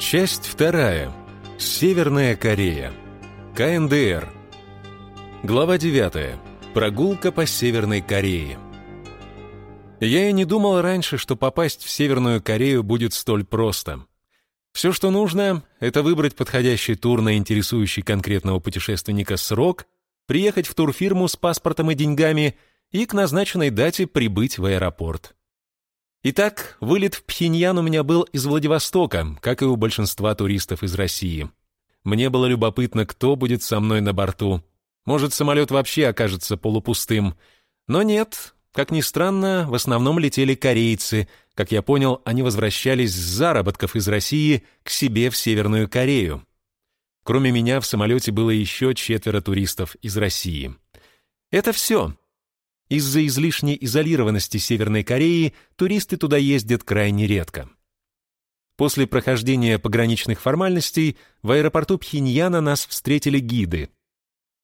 Часть вторая. Северная Корея. КНДР. Глава 9. Прогулка по Северной Корее. Я и не думал раньше, что попасть в Северную Корею будет столь просто. Все, что нужно, это выбрать подходящий тур на интересующий конкретного путешественника срок, приехать в турфирму с паспортом и деньгами и к назначенной дате прибыть в аэропорт. Итак, вылет в Пхеньян у меня был из Владивостока, как и у большинства туристов из России. Мне было любопытно, кто будет со мной на борту. Может, самолет вообще окажется полупустым. Но нет, как ни странно, в основном летели корейцы. Как я понял, они возвращались с заработков из России к себе в Северную Корею. Кроме меня в самолете было еще четверо туристов из России. Это все. Из-за излишней изолированности Северной Кореи туристы туда ездят крайне редко. После прохождения пограничных формальностей в аэропорту Пхеньяна нас встретили гиды.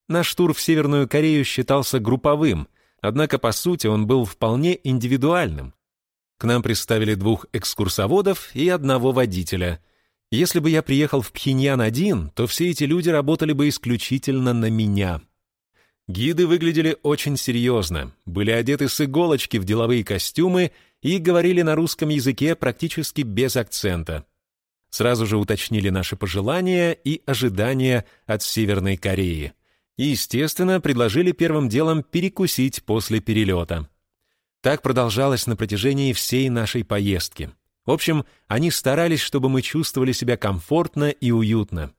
Наш тур в Северную Корею считался групповым, однако по сути он был вполне индивидуальным. К нам представили двух экскурсоводов и одного водителя. Если бы я приехал в Пхеньян один, то все эти люди работали бы исключительно на меня. Гиды выглядели очень серьезно, были одеты с иголочки в деловые костюмы и говорили на русском языке практически без акцента. Сразу же уточнили наши пожелания и ожидания от Северной Кореи. И, естественно, предложили первым делом перекусить после перелета. Так продолжалось на протяжении всей нашей поездки. В общем, они старались, чтобы мы чувствовали себя комфортно и уютно.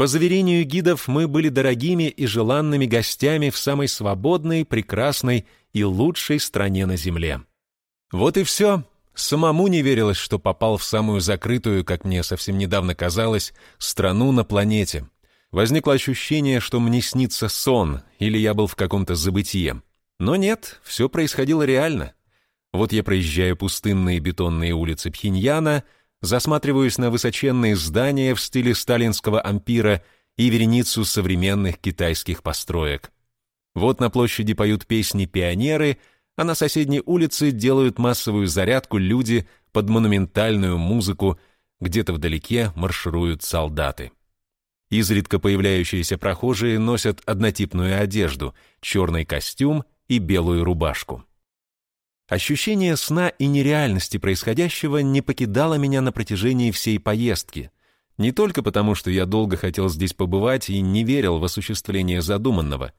По заверению гидов, мы были дорогими и желанными гостями в самой свободной, прекрасной и лучшей стране на Земле. Вот и все. Самому не верилось, что попал в самую закрытую, как мне совсем недавно казалось, страну на планете. Возникло ощущение, что мне снится сон, или я был в каком-то забытие. Но нет, все происходило реально. Вот я проезжаю пустынные бетонные улицы Пхеньяна — засматриваюсь на высоченные здания в стиле сталинского ампира и вереницу современных китайских построек. Вот на площади поют песни пионеры, а на соседней улице делают массовую зарядку люди под монументальную музыку, где-то вдалеке маршируют солдаты. Изредка появляющиеся прохожие носят однотипную одежду, черный костюм и белую рубашку. Ощущение сна и нереальности происходящего не покидало меня на протяжении всей поездки. Не только потому, что я долго хотел здесь побывать и не верил в осуществление задуманного.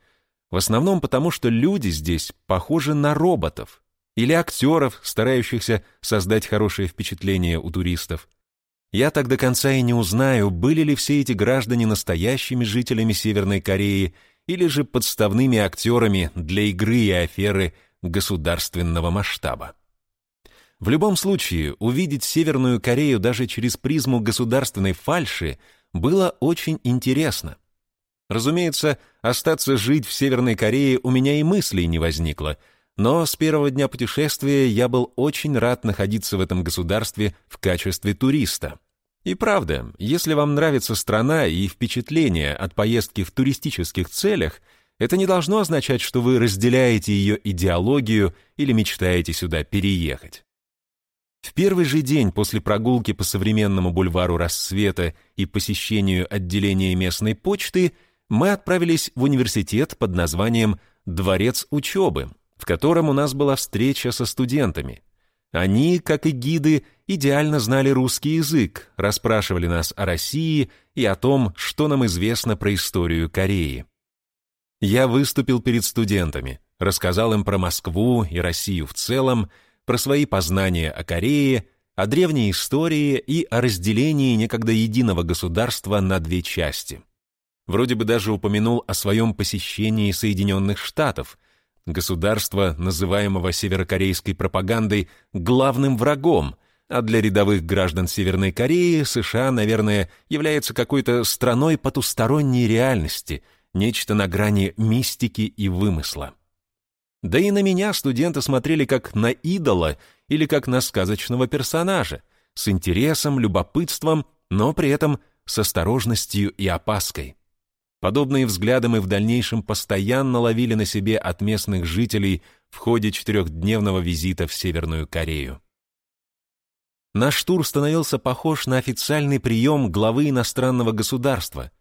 В основном потому, что люди здесь похожи на роботов или актеров, старающихся создать хорошее впечатление у туристов. Я так до конца и не узнаю, были ли все эти граждане настоящими жителями Северной Кореи или же подставными актерами для игры и аферы – государственного масштаба. В любом случае, увидеть Северную Корею даже через призму государственной фальши было очень интересно. Разумеется, остаться жить в Северной Корее у меня и мыслей не возникло, но с первого дня путешествия я был очень рад находиться в этом государстве в качестве туриста. И правда, если вам нравится страна и впечатления от поездки в туристических целях – это не должно означать, что вы разделяете ее идеологию или мечтаете сюда переехать. В первый же день после прогулки по современному бульвару Рассвета и посещению отделения местной почты мы отправились в университет под названием «Дворец учебы», в котором у нас была встреча со студентами. Они, как и гиды, идеально знали русский язык, расспрашивали нас о России и о том, что нам известно про историю Кореи. Я выступил перед студентами, рассказал им про Москву и Россию в целом, про свои познания о Корее, о древней истории и о разделении некогда единого государства на две части. Вроде бы даже упомянул о своем посещении Соединенных Штатов, государства, называемого северокорейской пропагандой главным врагом, а для рядовых граждан Северной Кореи США, наверное, является какой-то страной потусторонней реальности – нечто на грани мистики и вымысла. Да и на меня студенты смотрели как на идола или как на сказочного персонажа, с интересом, любопытством, но при этом с осторожностью и опаской. Подобные взгляды мы в дальнейшем постоянно ловили на себе от местных жителей в ходе четырехдневного визита в Северную Корею. Наш тур становился похож на официальный прием главы иностранного государства.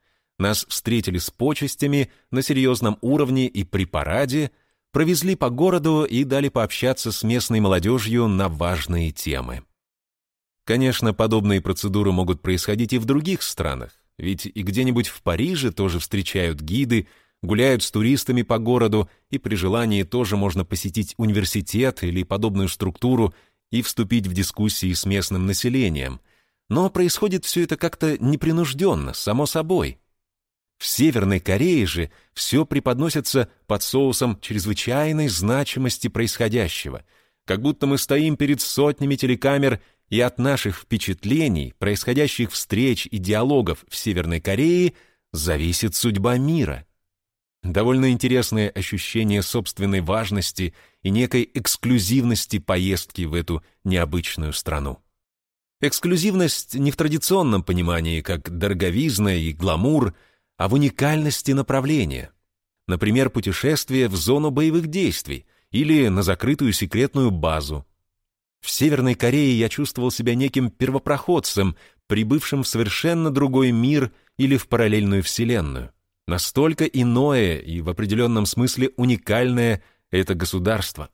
Нас встретили с почестями на серьезном уровне и при параде, провезли по городу и дали пообщаться с местной молодежью на важные темы. Конечно, подобные процедуры могут происходить и в других странах, ведь и где-нибудь в Париже тоже встречают гиды, гуляют с туристами по городу, и при желании тоже можно посетить университет или подобную структуру и вступить в дискуссии с местным населением. Но происходит все это как-то непринужденно, само собой. В Северной Корее же все преподносится под соусом чрезвычайной значимости происходящего, как будто мы стоим перед сотнями телекамер и от наших впечатлений, происходящих встреч и диалогов в Северной Корее, зависит судьба мира. Довольно интересное ощущение собственной важности и некой эксклюзивности поездки в эту необычную страну. Эксклюзивность не в традиционном понимании, как дороговизна и гламур, а в уникальности направления. Например, путешествие в зону боевых действий или на закрытую секретную базу, в Северной Корее я чувствовал себя неким первопроходцем, прибывшим в совершенно другой мир или в параллельную вселенную. Настолько иное и в определенном смысле уникальное это государство.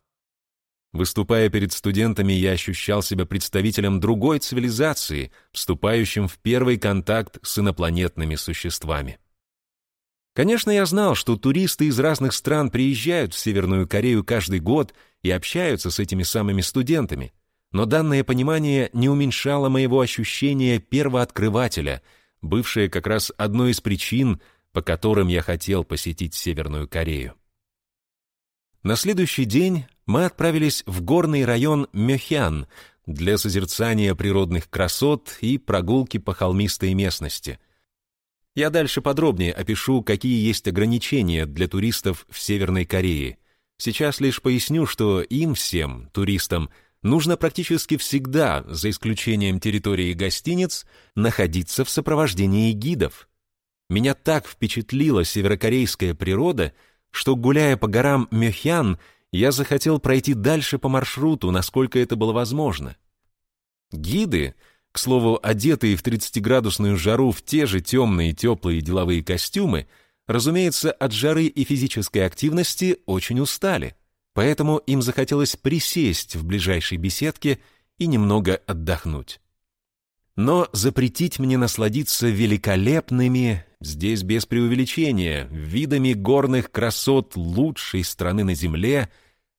Выступая перед студентами, я ощущал себя представителем другой цивилизации, вступающим в первый контакт с инопланетными существами. Конечно, я знал, что туристы из разных стран приезжают в Северную Корею каждый год и общаются с этими самыми студентами, но данное понимание не уменьшало моего ощущения первооткрывателя, бывшее как раз одной из причин, по которым я хотел посетить Северную Корею. На следующий день мы отправились в горный район Мёхян для созерцания природных красот и прогулки по холмистой местности – я дальше подробнее опишу, какие есть ограничения для туристов в Северной Корее. Сейчас лишь поясню, что им всем, туристам, нужно практически всегда, за исключением территории гостиниц, находиться в сопровождении гидов. Меня так впечатлила северокорейская природа, что, гуляя по горам Мёхян, я захотел пройти дальше по маршруту, насколько это было возможно. Гиды — к слову, одетые в 30-градусную жару в те же темные теплые деловые костюмы, разумеется, от жары и физической активности очень устали, поэтому им захотелось присесть в ближайшей беседке и немного отдохнуть. Но запретить мне насладиться великолепными, здесь без преувеличения, видами горных красот лучшей страны на земле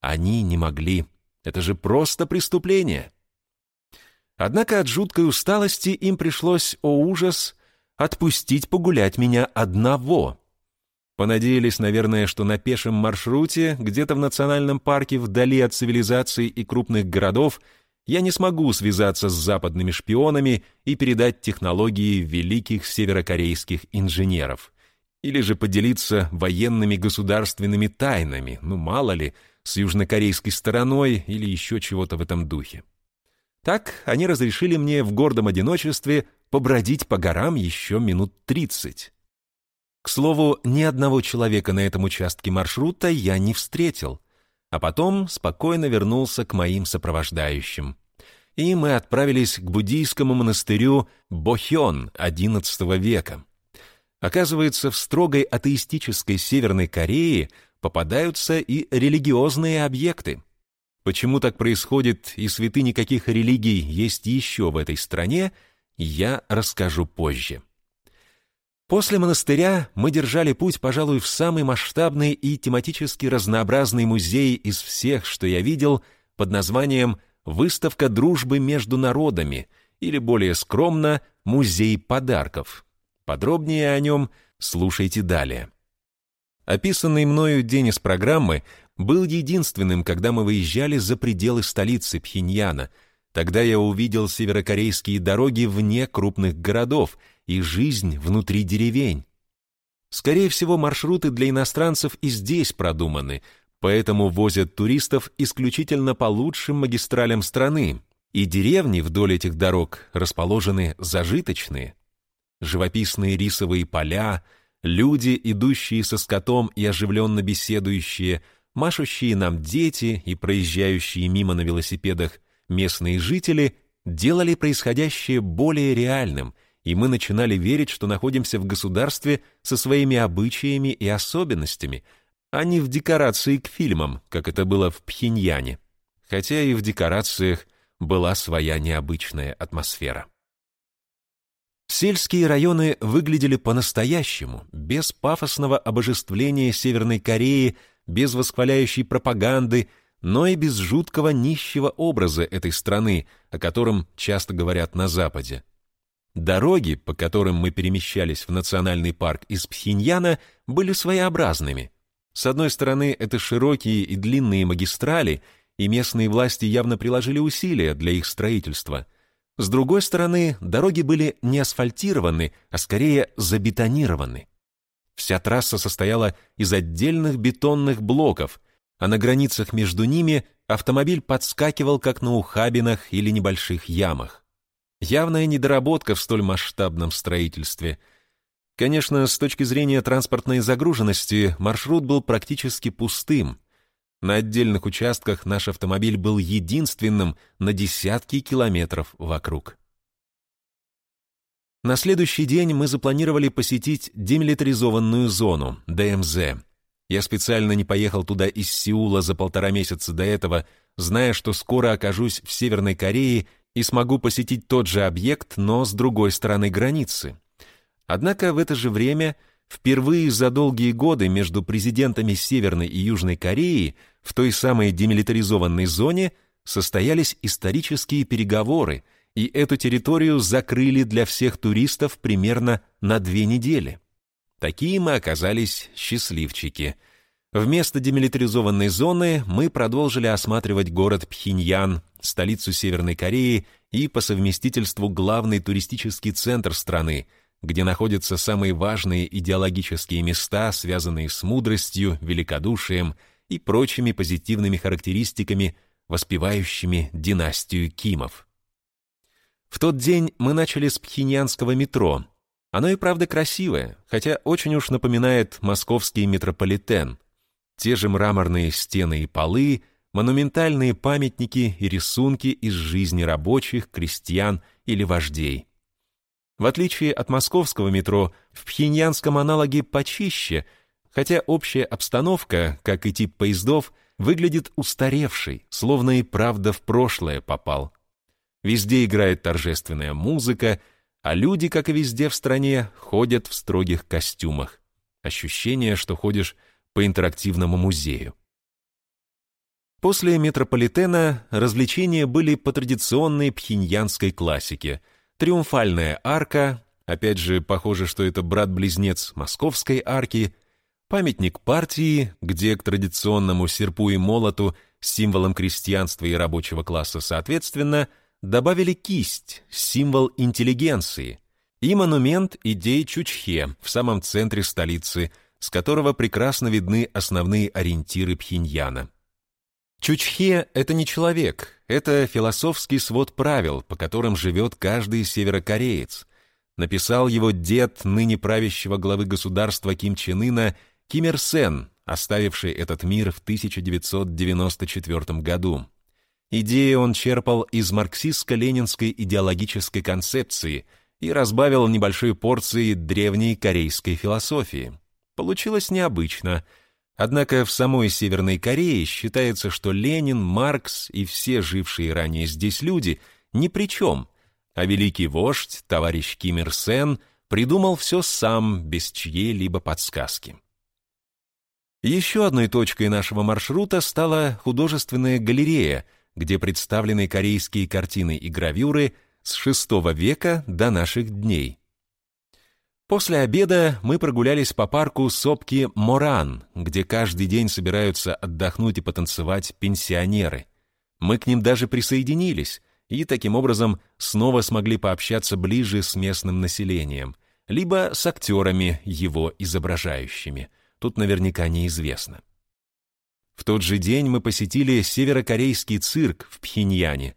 они не могли. Это же просто преступление. Однако от жуткой усталости им пришлось, о ужас, отпустить погулять меня одного. Понадеялись, наверное, что на пешем маршруте, где-то в национальном парке вдали от цивилизации и крупных городов, я не смогу связаться с западными шпионами и передать технологии великих северокорейских инженеров. Или же поделиться военными государственными тайнами, ну мало ли, с южнокорейской стороной или еще чего-то в этом духе. Так они разрешили мне в гордом одиночестве побродить по горам еще минут тридцать. К слову, ни одного человека на этом участке маршрута я не встретил, а потом спокойно вернулся к моим сопровождающим. И мы отправились к буддийскому монастырю Бохён XI века. Оказывается, в строгой атеистической Северной Корее попадаются и религиозные объекты. Почему так происходит и святыни каких религий есть еще в этой стране, я расскажу позже. После монастыря мы держали путь, пожалуй, в самый масштабный и тематически разнообразный музей из всех, что я видел, под названием «Выставка дружбы между народами» или, более скромно, «Музей подарков». Подробнее о нем слушайте далее. Описанный мною день из программы был единственным, когда мы выезжали за пределы столицы Пхеньяна. Тогда я увидел северокорейские дороги вне крупных городов и жизнь внутри деревень. Скорее всего, маршруты для иностранцев и здесь продуманы, поэтому возят туристов исключительно по лучшим магистралям страны, и деревни вдоль этих дорог расположены зажиточные. Живописные рисовые поля, люди, идущие со скотом и оживленно беседующие – машущие нам дети и проезжающие мимо на велосипедах местные жители делали происходящее более реальным, и мы начинали верить, что находимся в государстве со своими обычаями и особенностями, а не в декорации к фильмам, как это было в Пхеньяне. Хотя и в декорациях была своя необычная атмосфера. Сельские районы выглядели по-настоящему, без пафосного обожествления Северной Кореи, без восхваляющей пропаганды, но и без жуткого нищего образа этой страны, о котором часто говорят на Западе. Дороги, по которым мы перемещались в национальный парк из Пхеньяна, были своеобразными. С одной стороны, это широкие и длинные магистрали, и местные власти явно приложили усилия для их строительства – с другой стороны, дороги были не асфальтированы, а скорее забетонированы. Вся трасса состояла из отдельных бетонных блоков, а на границах между ними автомобиль подскакивал, как на ухабинах или небольших ямах. Явная недоработка в столь масштабном строительстве. Конечно, с точки зрения транспортной загруженности маршрут был практически пустым, на отдельных участках наш автомобиль был единственным на десятки километров вокруг. На следующий день мы запланировали посетить демилитаризованную зону, ДМЗ. Я специально не поехал туда из Сеула за полтора месяца до этого, зная, что скоро окажусь в Северной Корее и смогу посетить тот же объект, но с другой стороны границы. Однако в это же время Впервые за долгие годы между президентами Северной и Южной Кореи в той самой демилитаризованной зоне состоялись исторические переговоры, и эту территорию закрыли для всех туристов примерно на две недели. Такие мы оказались счастливчики. Вместо демилитаризованной зоны мы продолжили осматривать город Пхеньян, столицу Северной Кореи и по совместительству главный туристический центр страны – где находятся самые важные идеологические места, связанные с мудростью, великодушием и прочими позитивными характеристиками, воспевающими династию Кимов. В тот день мы начали с пхеньянского метро. Оно и правда красивое, хотя очень уж напоминает московский метрополитен. Те же мраморные стены и полы, монументальные памятники и рисунки из жизни рабочих, крестьян или вождей. В отличие от московского метро, в пхеньянском аналоге почище, хотя общая обстановка, как и тип поездов, выглядит устаревшей, словно и правда в прошлое попал. Везде играет торжественная музыка, а люди, как и везде в стране, ходят в строгих костюмах. Ощущение, что ходишь по интерактивному музею. После метрополитена развлечения были по традиционной пхеньянской классике – Триумфальная арка, опять же, похоже, что это брат-близнец Московской арки, памятник партии, где к традиционному серпу и молоту, символом крестьянства и рабочего класса соответственно, добавили кисть, символ интеллигенции, и монумент идей Чучхе в самом центре столицы, с которого прекрасно видны основные ориентиры Пхеньяна. Чучхе — это не человек, это философский свод правил, по которым живет каждый северокореец. Написал его дед ныне правящего главы государства Ким Чен Ына Ким Ир Сен, оставивший этот мир в 1994 году. Идеи он черпал из марксистско-ленинской идеологической концепции и разбавил небольшой порцией древней корейской философии. Получилось необычно — Однако в самой Северной Корее считается, что Ленин, Маркс и все жившие ранее здесь люди ни при чем, а великий вождь, товарищ Ким Ир Сен, придумал все сам, без чьей-либо подсказки. Еще одной точкой нашего маршрута стала художественная галерея, где представлены корейские картины и гравюры с VI века до наших дней. После обеда мы прогулялись по парку сопки Моран, где каждый день собираются отдохнуть и потанцевать пенсионеры. Мы к ним даже присоединились и таким образом снова смогли пообщаться ближе с местным населением, либо с актерами, его изображающими. Тут наверняка неизвестно. В тот же день мы посетили северокорейский цирк в Пхеньяне –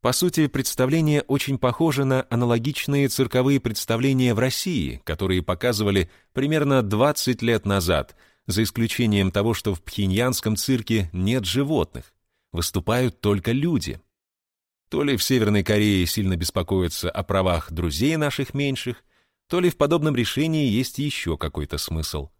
по сути, представление очень похоже на аналогичные цирковые представления в России, которые показывали примерно 20 лет назад, за исключением того, что в пхеньянском цирке нет животных, выступают только люди. То ли в Северной Корее сильно беспокоятся о правах друзей наших меньших, то ли в подобном решении есть еще какой-то смысл.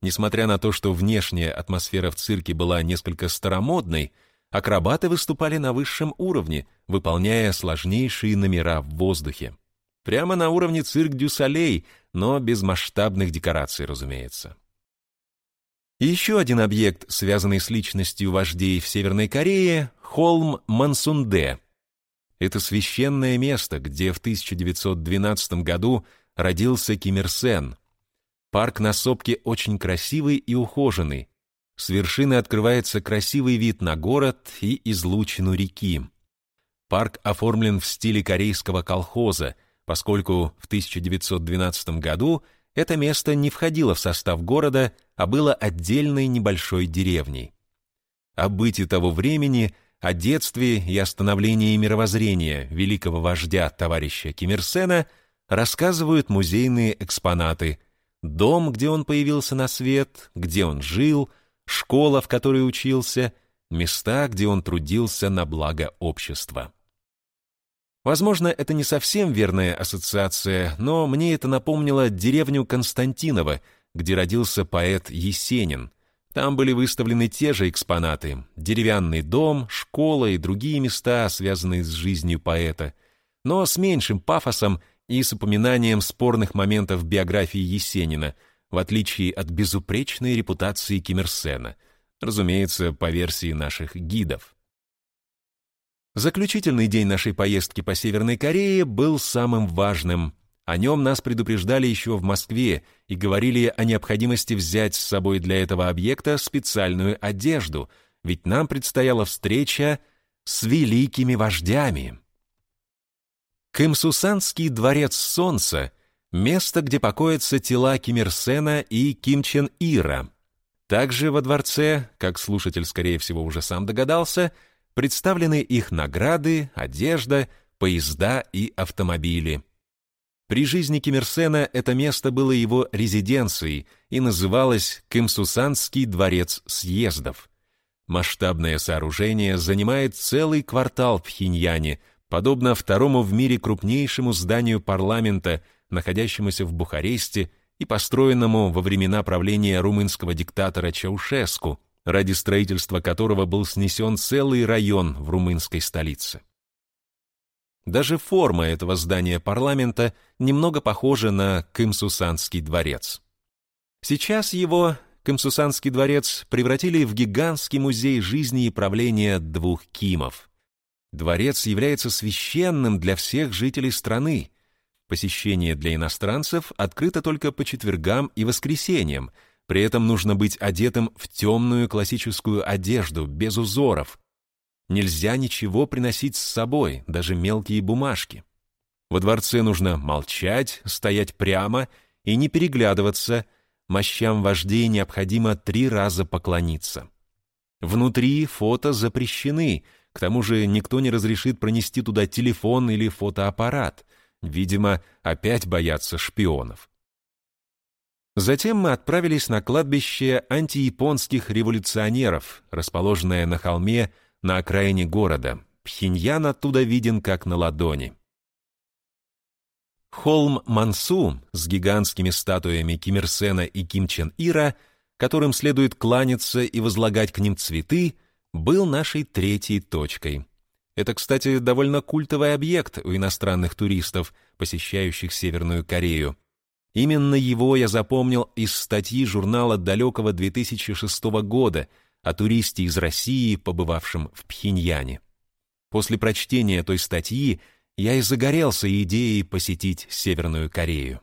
Несмотря на то, что внешняя атмосфера в цирке была несколько старомодной, акробаты выступали на высшем уровне, выполняя сложнейшие номера в воздухе. Прямо на уровне цирк Дю но без масштабных декораций, разумеется. Еще один объект, связанный с личностью вождей в Северной Корее — холм Мансунде. Это священное место, где в 1912 году родился Ким Ир Сен. Парк на сопке очень красивый и ухоженный. С вершины открывается красивый вид на город и излучину реки. Парк оформлен в стиле корейского колхоза, поскольку в 1912 году это место не входило в состав города, а было отдельной небольшой деревней. О быте того времени, о детстве и о становлении мировоззрения великого вождя товарища Ким Ир Сена рассказывают музейные экспонаты, дом, где он появился на свет, где он жил, школа, в которой учился, места, где он трудился на благо общества. Возможно, это не совсем верная ассоциация, но мне это напомнило деревню Константиново, где родился поэт Есенин. Там были выставлены те же экспонаты – деревянный дом, школа и другие места, связанные с жизнью поэта, но с меньшим пафосом и с упоминанием спорных моментов биографии Есенина, в отличие от безупречной репутации Киммерсена, разумеется, по версии наших гидов. Заключительный день нашей поездки по Северной Корее был самым важным. О нем нас предупреждали еще в Москве и говорили о необходимости взять с собой для этого объекта специальную одежду, ведь нам предстояла встреча с великими вождями. Кымсусанский дворец солнца — место, где покоятся тела Ким Ир Сена и Ким Чен Ира. Также во дворце, как слушатель, скорее всего, уже сам догадался — представлены их награды, одежда, поезда и автомобили. При жизни Киммерсена это место было его резиденцией и называлось Кымсусанский дворец съездов. Масштабное сооружение занимает целый квартал в Хиньяне, подобно второму в мире крупнейшему зданию парламента, находящемуся в Бухаресте и построенному во времена правления румынского диктатора Чаушеску, ради строительства которого был снесен целый район в румынской столице. Даже форма этого здания парламента немного похожа на Кымсусанский дворец. Сейчас его, Кымсусанский дворец, превратили в гигантский музей жизни и правления двух Кимов. Дворец является священным для всех жителей страны. Посещение для иностранцев открыто только по четвергам и воскресеньям – при этом нужно быть одетым в темную классическую одежду, без узоров. Нельзя ничего приносить с собой, даже мелкие бумажки. Во дворце нужно молчать, стоять прямо и не переглядываться. Мощам вождей необходимо три раза поклониться. Внутри фото запрещены, к тому же никто не разрешит пронести туда телефон или фотоаппарат. Видимо, опять боятся шпионов. Затем мы отправились на кладбище антияпонских революционеров, расположенное на холме на окраине города. Пхеньян оттуда виден как на ладони. Холм Мансу с гигантскими статуями Ким Ир Сена и Ким Чен Ира, которым следует кланяться и возлагать к ним цветы, был нашей третьей точкой. Это, кстати, довольно культовый объект у иностранных туристов, посещающих Северную Корею. Именно его я запомнил из статьи журнала далекого 2006 года о туристе из России, побывавшем в Пхеньяне. После прочтения той статьи я и загорелся идеей посетить Северную Корею.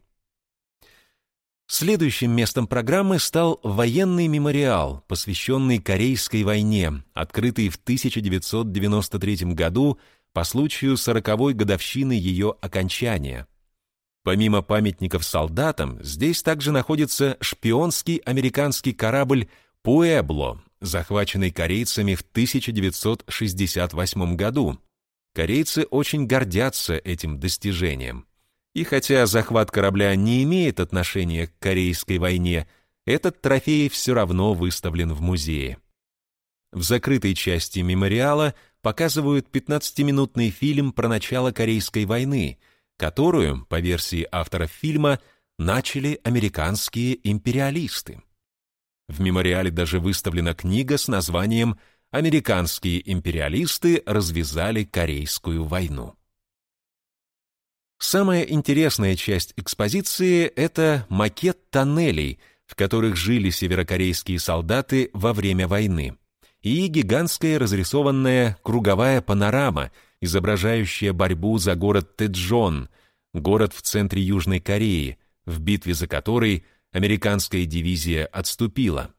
Следующим местом программы стал военный мемориал, посвященный Корейской войне, открытый в 1993 году по случаю 40-й годовщины ее окончания. Помимо памятников солдатам, здесь также находится шпионский американский корабль «Пуэбло», захваченный корейцами в 1968 году. Корейцы очень гордятся этим достижением. И хотя захват корабля не имеет отношения к Корейской войне, этот трофей все равно выставлен в музее. В закрытой части мемориала показывают 15-минутный фильм про начало Корейской войны, которую, по версии авторов фильма, начали американские империалисты. В мемориале даже выставлена книга с названием «Американские империалисты развязали Корейскую войну». Самая интересная часть экспозиции – это макет тоннелей, в которых жили северокорейские солдаты во время войны, и гигантская разрисованная круговая панорама, изображающая борьбу за город Тэджон, город в центре Южной Кореи, в битве за который американская дивизия отступила.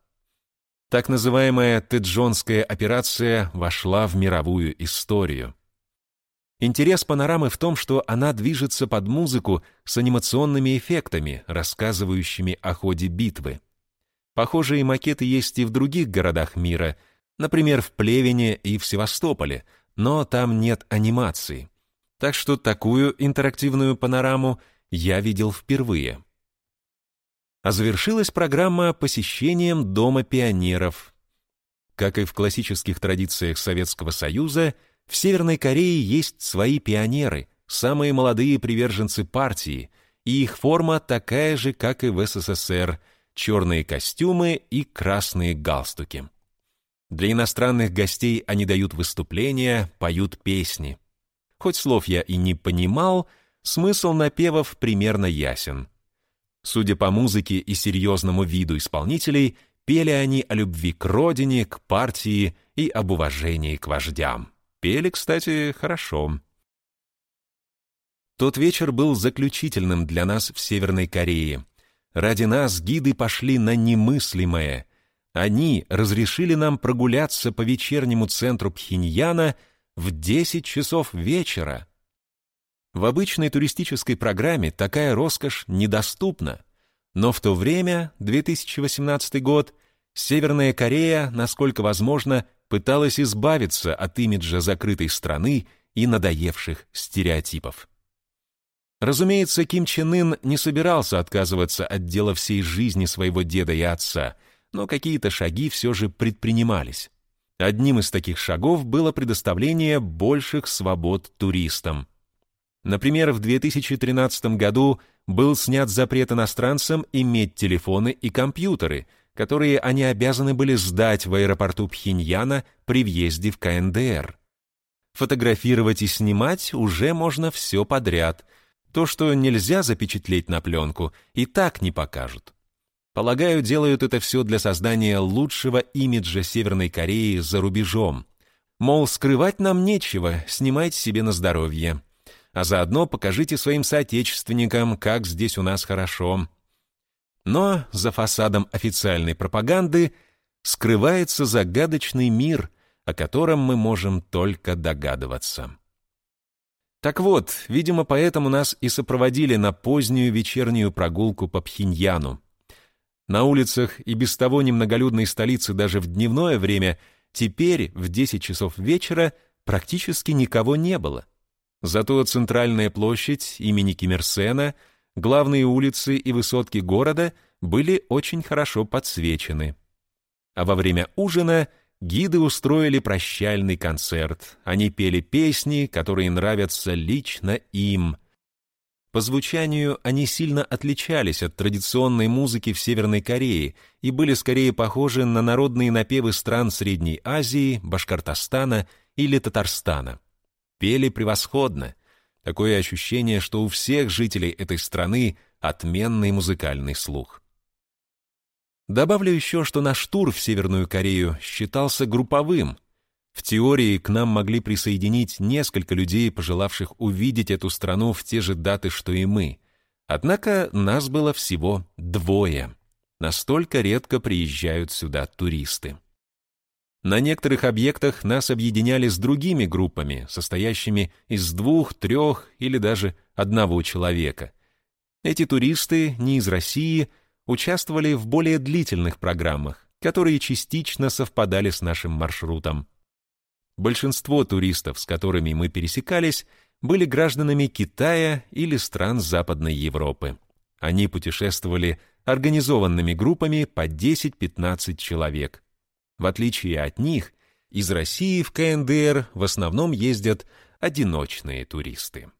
Так называемая Тэджонская операция вошла в мировую историю. Интерес панорамы в том, что она движется под музыку с анимационными эффектами, рассказывающими о ходе битвы. Похожие макеты есть и в других городах мира, например, в Плевене и в Севастополе, но там нет анимации. Так что такую интерактивную панораму я видел впервые. А завершилась программа посещением Дома пионеров. Как и в классических традициях Советского Союза, в Северной Корее есть свои пионеры, самые молодые приверженцы партии, и их форма такая же, как и в СССР, черные костюмы и красные галстуки. Для иностранных гостей они дают выступления, поют песни. Хоть слов я и не понимал, смысл напевов примерно ясен. Судя по музыке и серьезному виду исполнителей, пели они о любви к родине, к партии и об уважении к вождям. Пели, кстати, хорошо. Тот вечер был заключительным для нас в Северной Корее. Ради нас гиды пошли на немыслимое. Они разрешили нам прогуляться по вечернему центру Пхеньяна в 10 часов вечера. В обычной туристической программе такая роскошь недоступна. Но в то время, 2018 год, Северная Корея, насколько возможно, пыталась избавиться от имиджа закрытой страны и надоевших стереотипов. Разумеется, Ким Чен Ын не собирался отказываться от дела всей жизни своего деда и отца, но какие-то шаги все же предпринимались. Одним из таких шагов было предоставление больших свобод туристам. Например, в 2013 году был снят запрет иностранцам иметь телефоны и компьютеры – которые они обязаны были сдать в аэропорту Пхеньяна при въезде в КНДР. Фотографировать и снимать уже можно все подряд. То, что нельзя запечатлеть на пленку, и так не покажут. Полагаю, делают это все для создания лучшего имиджа Северной Кореи за рубежом. Мол, скрывать нам нечего, снимайте себе на здоровье. А заодно покажите своим соотечественникам, как здесь у нас хорошо. Но за фасадом официальной пропаганды скрывается загадочный мир, о котором мы можем только догадываться. Так вот, видимо, поэтому нас и сопроводили на позднюю вечернюю прогулку по Пхеньяну. На улицах и без того немноголюдной столицы даже в дневное время теперь в 10 часов вечера практически никого не было. Зато центральная площадь имени Киммерсена — главные улицы и высотки города были очень хорошо подсвечены. А во время ужина гиды устроили прощальный концерт. Они пели песни, которые нравятся лично им. По звучанию они сильно отличались от традиционной музыки в Северной Корее и были скорее похожи на народные напевы стран Средней Азии, Башкортостана или Татарстана. Пели превосходно — Такое ощущение, что у всех жителей этой страны отменный музыкальный слух. Добавлю еще, что наш тур в Северную Корею считался групповым. В теории к нам могли присоединить несколько людей, пожелавших увидеть эту страну в те же даты, что и мы. Однако нас было всего двое. Настолько редко приезжают сюда туристы. На некоторых объектах нас объединяли с другими группами, состоящими из двух, трех или даже одного человека. Эти туристы, не из России, участвовали в более длительных программах, которые частично совпадали с нашим маршрутом. Большинство туристов, с которыми мы пересекались, были гражданами Китая или стран Западной Европы. Они путешествовали организованными группами по 10-15 человек. В отличие от них, Из России в КНДР в основном ездят одиночные туристы.